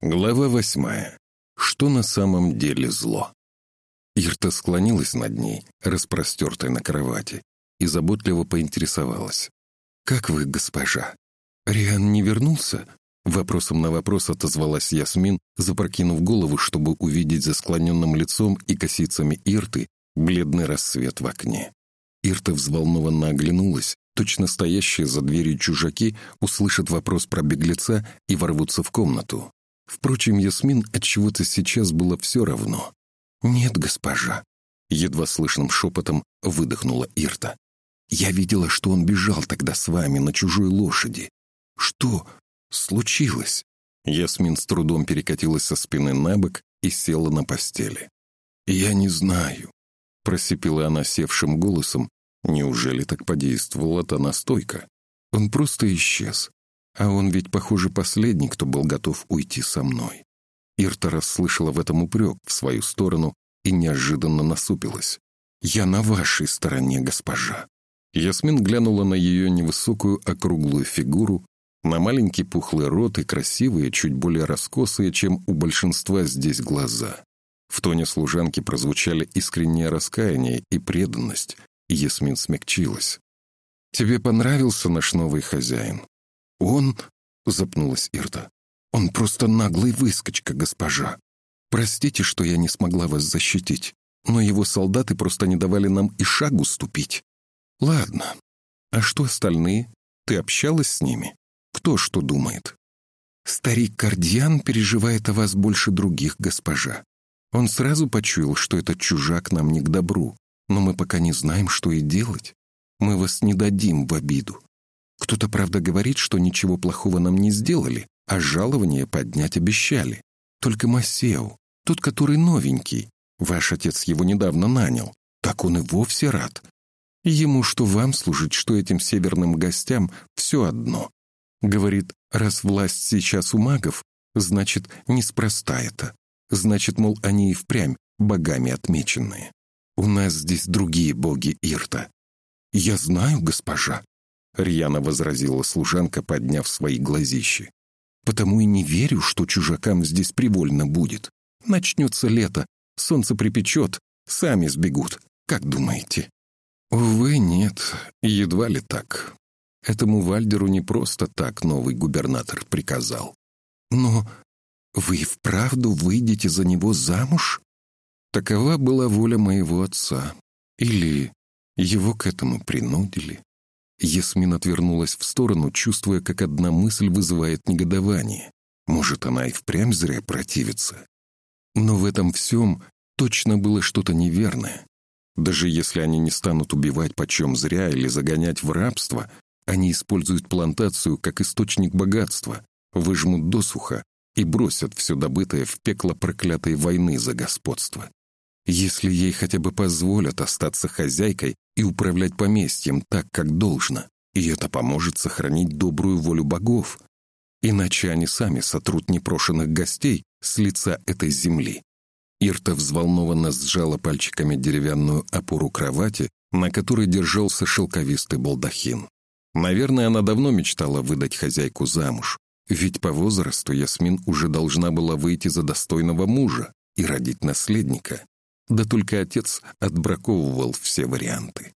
Глава восьмая. Что на самом деле зло? Ирта склонилась над ней, распростертой на кровати, и заботливо поинтересовалась. «Как вы, госпожа? Риан не вернулся?» Вопросом на вопрос отозвалась Ясмин, запрокинув голову, чтобы увидеть за склоненным лицом и косицами Ирты бледный рассвет в окне. Ирта взволнованно оглянулась, точно стоящие за дверью чужаки услышат вопрос про беглеца и ворвутся в комнату. Впрочем, Ясмин от чего то сейчас было все равно. «Нет, госпожа», — едва слышным шепотом выдохнула Ирта. «Я видела, что он бежал тогда с вами на чужой лошади. Что случилось?» Ясмин с трудом перекатилась со спины на бок и села на постели. «Я не знаю», — просипела она севшим голосом. «Неужели так подействовала та настойка? Он просто исчез. А он ведь, похоже, последний, кто был готов уйти со мной. Ирта расслышала в этом упрек в свою сторону и неожиданно насупилась. «Я на вашей стороне, госпожа». Ясмин глянула на ее невысокую округлую фигуру, на маленький пухлый рот и красивые, чуть более раскосые, чем у большинства здесь глаза. В тоне служанки прозвучали искреннее раскаяние и преданность, и Ясмин смягчилась. «Тебе понравился наш новый хозяин?» «Он...» — запнулась Ирта. «Он просто наглый выскочка, госпожа. Простите, что я не смогла вас защитить, но его солдаты просто не давали нам и шагу ступить. Ладно. А что остальные? Ты общалась с ними? Кто что думает?» «Старик Кардиан переживает о вас больше других, госпожа. Он сразу почуял, что этот чужак нам не к добру, но мы пока не знаем, что и делать. Мы вас не дадим в обиду. Кто-то, правда, говорит, что ничего плохого нам не сделали, а жалование поднять обещали. Только Масеу, тот, который новенький, ваш отец его недавно нанял, так он и вовсе рад. Ему что вам служить, что этим северным гостям все одно. Говорит, раз власть сейчас у магов, значит, неспроста это. Значит, мол, они и впрямь богами отмеченные. У нас здесь другие боги Ирта. Я знаю, госпожа, Рьяно возразила служанка, подняв свои глазищи. «Потому и не верю, что чужакам здесь привольно будет. Начнется лето, солнце припечет, сами сбегут. Как думаете?» «Увы, нет, едва ли так. Этому Вальдеру не просто так новый губернатор приказал. Но вы вправду выйдете за него замуж?» Такова была воля моего отца. Или его к этому принудили. Ясмин отвернулась в сторону, чувствуя, как одна мысль вызывает негодование. Может, она и впрямь зря противится. Но в этом всем точно было что-то неверное. Даже если они не станут убивать почем зря или загонять в рабство, они используют плантацию как источник богатства, выжмут досуха и бросят все добытое в пекло проклятой войны за господство. Если ей хотя бы позволят остаться хозяйкой и управлять поместьем так, как должно, и это поможет сохранить добрую волю богов. Иначе они сами сотрут непрошенных гостей с лица этой земли. Ирта взволнованно сжала пальчиками деревянную опору кровати, на которой держался шелковистый балдахин. Наверное, она давно мечтала выдать хозяйку замуж, ведь по возрасту Ясмин уже должна была выйти за достойного мужа и родить наследника. Да только отец отбраковывал все варианты.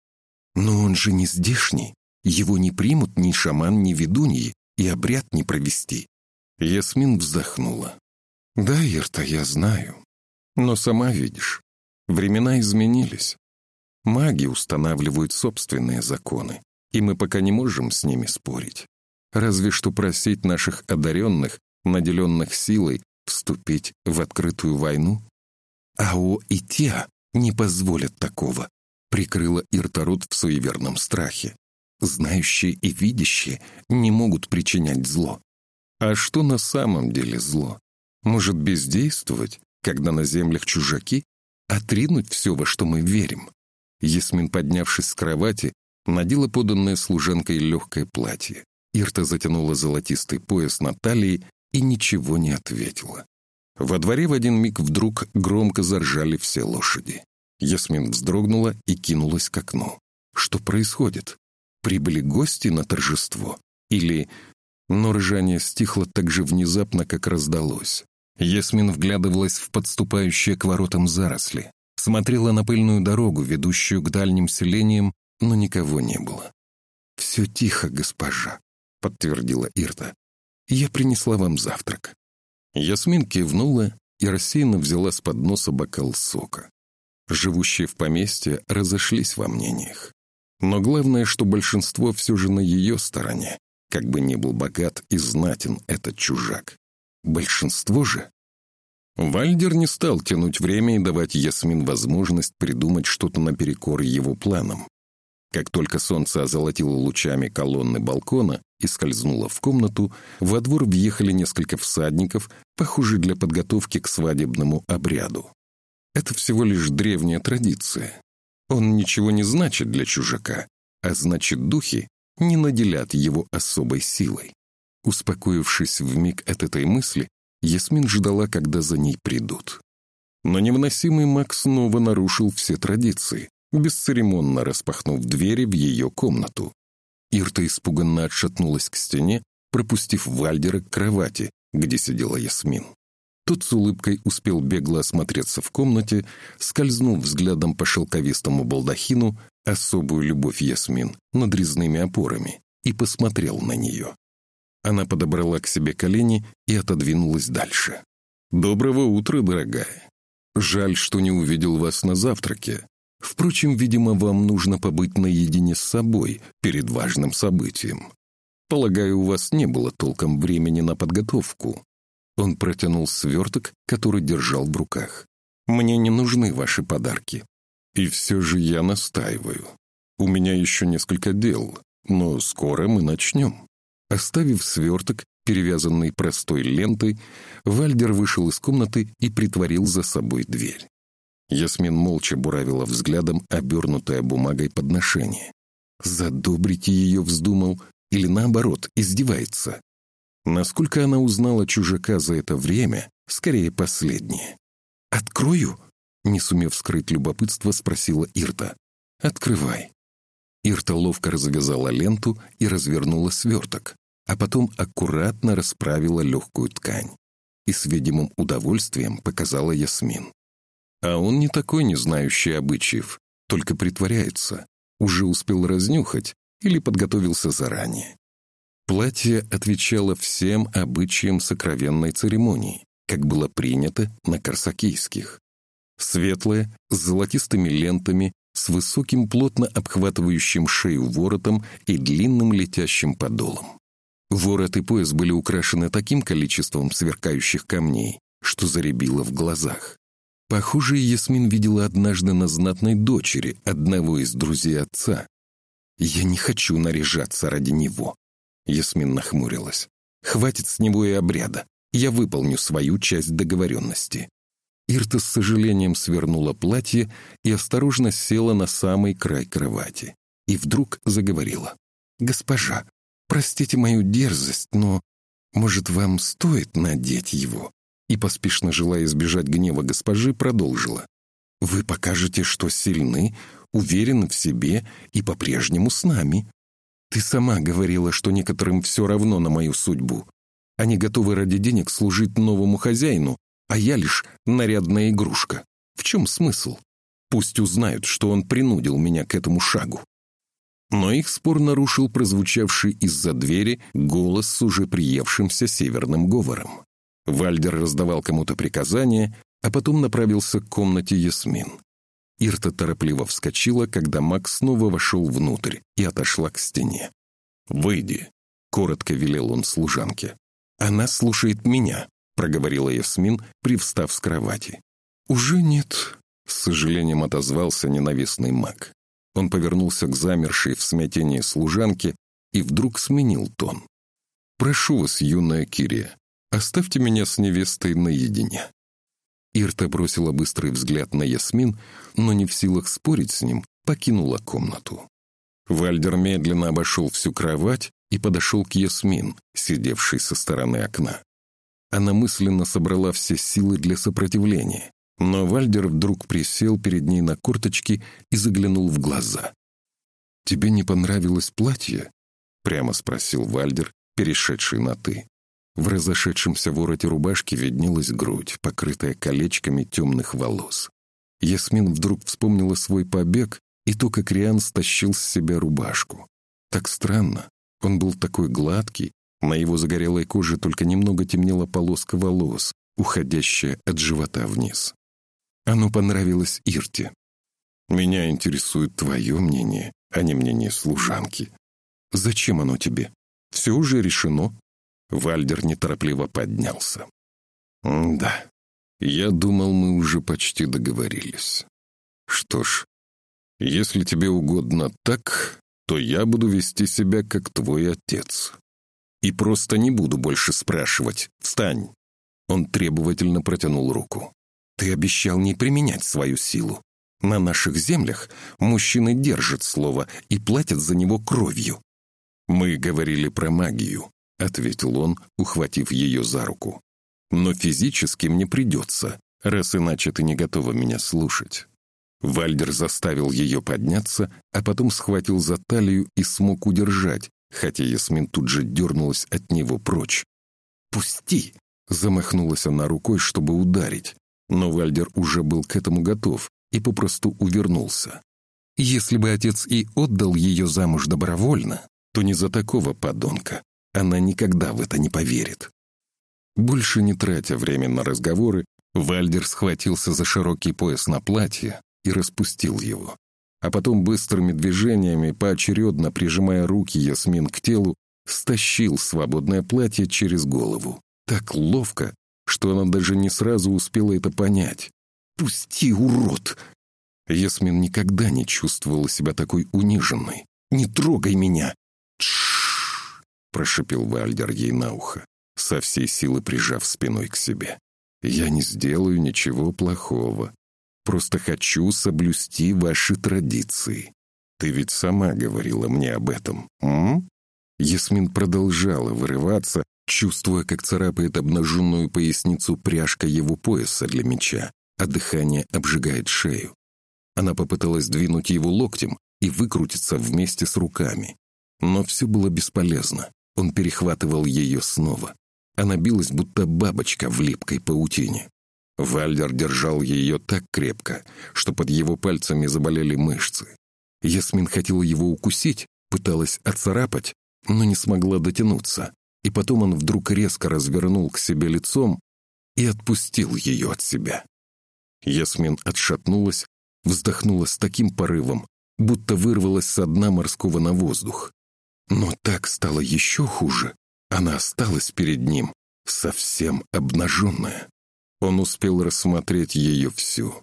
Но он же не здешний. Его не примут ни шаман, ни ведуньи, и обряд не провести. Ясмин вздохнула. «Да, Ирта, я знаю. Но сама видишь, времена изменились. Маги устанавливают собственные законы, и мы пока не можем с ними спорить. Разве что просить наших одаренных, наделенных силой, вступить в открытую войну Ао и Теа не позволят такого, прикрыла Иртарут в суеверном страхе. Знающие и видящие не могут причинять зло. А что на самом деле зло? Может бездействовать, когда на землях чужаки? Отринуть все, во что мы верим? Ясмин, поднявшись с кровати, надела поданное служанкой легкое платье. Ирта затянула золотистый пояс на талии и ничего не ответила. Во дворе в один миг вдруг громко заржали все лошади. Ясмин вздрогнула и кинулась к окну. Что происходит? Прибыли гости на торжество? Или... Но ржание стихло так же внезапно, как раздалось. Ясмин вглядывалась в подступающие к воротам заросли, смотрела на пыльную дорогу, ведущую к дальним селениям, но никого не было. «Все тихо, госпожа», — подтвердила Ирта. «Я принесла вам завтрак». Ясмин кивнула и рассеянно взяла с подноса бокал сока. Живущие в поместье разошлись во мнениях. Но главное, что большинство все же на ее стороне, как бы ни был богат и знатен этот чужак. Большинство же? Вальдер не стал тянуть время и давать Ясмин возможность придумать что-то наперекор его планам. Как только солнце озолотило лучами колонны балкона и скользнуло в комнату, во двор въехали несколько всадников, похожие для подготовки к свадебному обряду. Это всего лишь древняя традиция. Он ничего не значит для чужака, а значит духи не наделят его особой силой. Успокоившись вмиг от этой мысли, Ясмин ждала, когда за ней придут. Но невыносимый маг снова нарушил все традиции, бесцеремонно распахнув двери в ее комнату. Ирта испуганно отшатнулась к стене, пропустив Вальдера к кровати, где сидела Ясмин. Тот с улыбкой успел бегло осмотреться в комнате, скользнул взглядом по шелковистому балдахину, особую любовь Ясмин, над резными опорами, и посмотрел на нее. Она подобрала к себе колени и отодвинулась дальше. «Доброго утра, дорогая. Жаль, что не увидел вас на завтраке. Впрочем, видимо, вам нужно побыть наедине с собой перед важным событием. Полагаю, у вас не было толком времени на подготовку». Он протянул сверток, который держал в руках. «Мне не нужны ваши подарки. И все же я настаиваю. У меня еще несколько дел, но скоро мы начнем». Оставив сверток, перевязанный простой лентой, Вальдер вышел из комнаты и притворил за собой дверь. Ясмин молча буравила взглядом обернутое бумагой подношение. Задобрить ее вздумал или, наоборот, издевается. Насколько она узнала чужака за это время, скорее последнее. «Открою?» — не сумев скрыть любопытство, спросила Ирта. «Открывай». Ирта ловко развязала ленту и развернула сверток а потом аккуратно расправила легкую ткань и с видимым удовольствием показала Ясмин. А он не такой не знающий обычаев, только притворяется, уже успел разнюхать или подготовился заранее. Платье отвечало всем обычаям сокровенной церемонии, как было принято на корсакийских. Светлое, с золотистыми лентами, с высоким плотно обхватывающим шею воротом и длинным летящим подолом. Ворот и пояс были украшены таким количеством сверкающих камней, что заребило в глазах. Похоже, Ясмин видела однажды на знатной дочери одного из друзей отца. «Я не хочу наряжаться ради него», — Ясмин нахмурилась. «Хватит с него и обряда. Я выполню свою часть договоренности». Ирта с сожалением свернула платье и осторожно села на самый край кровати. И вдруг заговорила. «Госпожа, Простите мою дерзость, но, может, вам стоит надеть его?» И, поспешно желая избежать гнева госпожи, продолжила. «Вы покажете, что сильны, уверены в себе и по-прежнему с нами. Ты сама говорила, что некоторым все равно на мою судьбу. Они готовы ради денег служить новому хозяину, а я лишь нарядная игрушка. В чем смысл? Пусть узнают, что он принудил меня к этому шагу. Но их спор нарушил прозвучавший из-за двери голос с уже приевшимся северным говором. Вальдер раздавал кому-то приказания, а потом направился к комнате Ясмин. Ирта торопливо вскочила, когда Макс снова вошел внутрь и отошла к стене. «Выйди», — коротко велел он служанке. «Она слушает меня», — проговорила Ясмин, привстав с кровати. «Уже нет», — с сожалением отозвался ненавистный маг. Он повернулся к замершей в смятении служанке и вдруг сменил тон. «Прошу вас, юная Кирия, оставьте меня с невестой наедине». Ирта бросила быстрый взгляд на Ясмин, но не в силах спорить с ним, покинула комнату. Вальдер медленно обошел всю кровать и подошел к Ясмин, сидевшей со стороны окна. Она мысленно собрала все силы для сопротивления, но Вальдер вдруг присел перед ней на корточки и заглянул в глаза. «Тебе не понравилось платье?» — прямо спросил Вальдер, перешедший на «ты». В разошедшемся вороте рубашки виднелась грудь, покрытая колечками темных волос. Ясмин вдруг вспомнила свой побег и то, как Риан стащил с себя рубашку. Так странно. Он был такой гладкий, на его загорелой коже только немного темнела полоска волос, уходящая от живота вниз. Оно понравилось Ирте. «Меня интересует твое мнение, а не мнение служанки. Зачем оно тебе? Все уже решено». Вальдер неторопливо поднялся. «Да, я думал, мы уже почти договорились. Что ж, если тебе угодно так, то я буду вести себя как твой отец. И просто не буду больше спрашивать. Встань!» Он требовательно протянул руку. «Ты обещал не применять свою силу. На наших землях мужчины держат слово и платят за него кровью». «Мы говорили про магию», — ответил он, ухватив ее за руку. Но физически мне придется, раз иначе ты не готова меня слушать». Вальдер заставил ее подняться, а потом схватил за талию и смог удержать, хотя Ясмин тут же дернулась от него прочь. «Пусти!» — замахнулась она рукой, чтобы ударить, но Вальдер уже был к этому готов и попросту увернулся. Если бы отец и отдал ее замуж добровольно, то не за такого подонка. Она никогда в это не поверит. Больше не тратя время на разговоры, Вальдер схватился за широкий пояс на платье и распустил его. А потом быстрыми движениями, поочередно прижимая руки Ясмин к телу, стащил свободное платье через голову. Так ловко, что она даже не сразу успела это понять. «Пусти, урод!» Ясмин никогда не чувствовала себя такой униженной. «Не трогай меня!» «Тш-ш-ш!» Прошипел Вальдер ей на ухо со всей силы прижав спиной к себе. «Я не сделаю ничего плохого. Просто хочу соблюсти ваши традиции. Ты ведь сама говорила мне об этом, м?» Ясмин продолжала вырываться, чувствуя, как царапает обнаженную поясницу пряжка его пояса для меча, а дыхание обжигает шею. Она попыталась двинуть его локтем и выкрутиться вместе с руками. Но все было бесполезно. Он перехватывал ее снова. Она билась, будто бабочка в липкой паутине. Вальдер держал ее так крепко, что под его пальцами заболели мышцы. Ясмин хотела его укусить, пыталась отцарапать, но не смогла дотянуться. И потом он вдруг резко развернул к себе лицом и отпустил ее от себя. Ясмин отшатнулась, вздохнула с таким порывом, будто вырвалась со дна морского на воздух. Но так стало еще хуже, она осталась перед ним, совсем обнаженная. Он успел рассмотреть ее всю.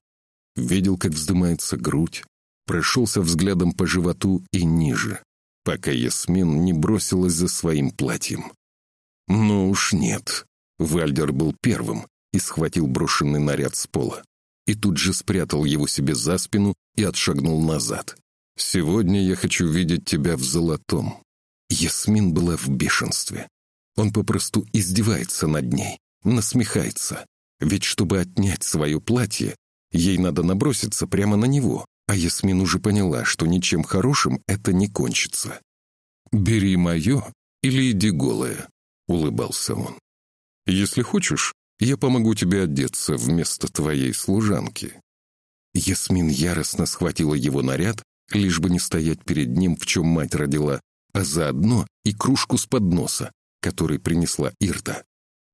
Видел, как вздымается грудь, прошелся взглядом по животу и ниже, пока Ясмин не бросилась за своим платьем. Ну уж нет. Вальдер был первым и схватил брошенный наряд с пола. И тут же спрятал его себе за спину и отшагнул назад. «Сегодня я хочу видеть тебя в золотом». Ясмин была в бешенстве. Он попросту издевается над ней, насмехается. Ведь чтобы отнять свое платье, ей надо наброситься прямо на него, а Ясмин уже поняла, что ничем хорошим это не кончится. «Бери мое или иди голая», — улыбался он. «Если хочешь, я помогу тебе одеться вместо твоей служанки». Ясмин яростно схватила его наряд, лишь бы не стоять перед ним, в чем мать родила, а заодно и кружку с подноса, который принесла Ирта.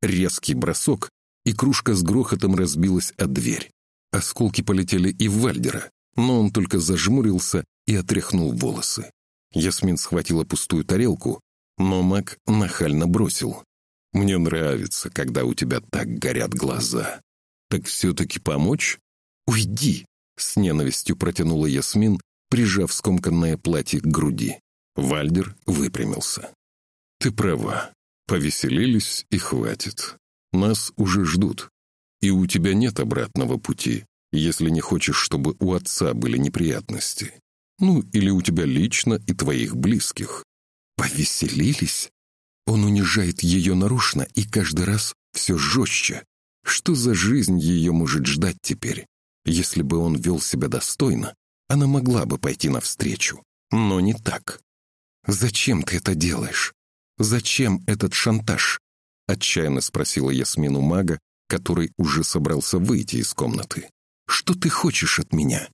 Резкий бросок, и кружка с грохотом разбилась о дверь. Осколки полетели и в Вальдера, но он только зажмурился и отряхнул волосы. Ясмин схватила пустую тарелку, но маг нахально бросил. «Мне нравится, когда у тебя так горят глаза. Так все-таки помочь?» «Уйди!» — с ненавистью протянула Ясмин, прижав скомканное платье к груди. Вальдер выпрямился. «Ты права. Повеселились и хватит. Нас уже ждут. И у тебя нет обратного пути, если не хочешь, чтобы у отца были неприятности. Ну, или у тебя лично и твоих близких. Повеселились? Он унижает ее нарушно и каждый раз все жестче. Что за жизнь ее может ждать теперь? Если бы он вел себя достойно, она могла бы пойти навстречу. Но не так. «Зачем ты это делаешь?» Зачем этот шантаж? — отчаянно спросила Ясмину мага, который уже собрался выйти из комнаты. «Что ты хочешь от меня?»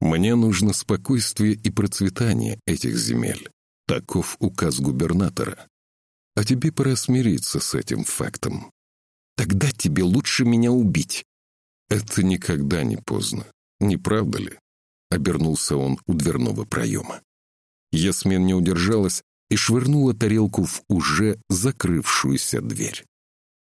«Мне нужно спокойствие и процветание этих земель. Таков указ губернатора. А тебе пора смириться с этим фактом. Тогда тебе лучше меня убить». «Это никогда не поздно, не правда ли?» Обернулся он у дверного проема. Ясмин не удержалась и швырнула тарелку в уже закрывшуюся дверь.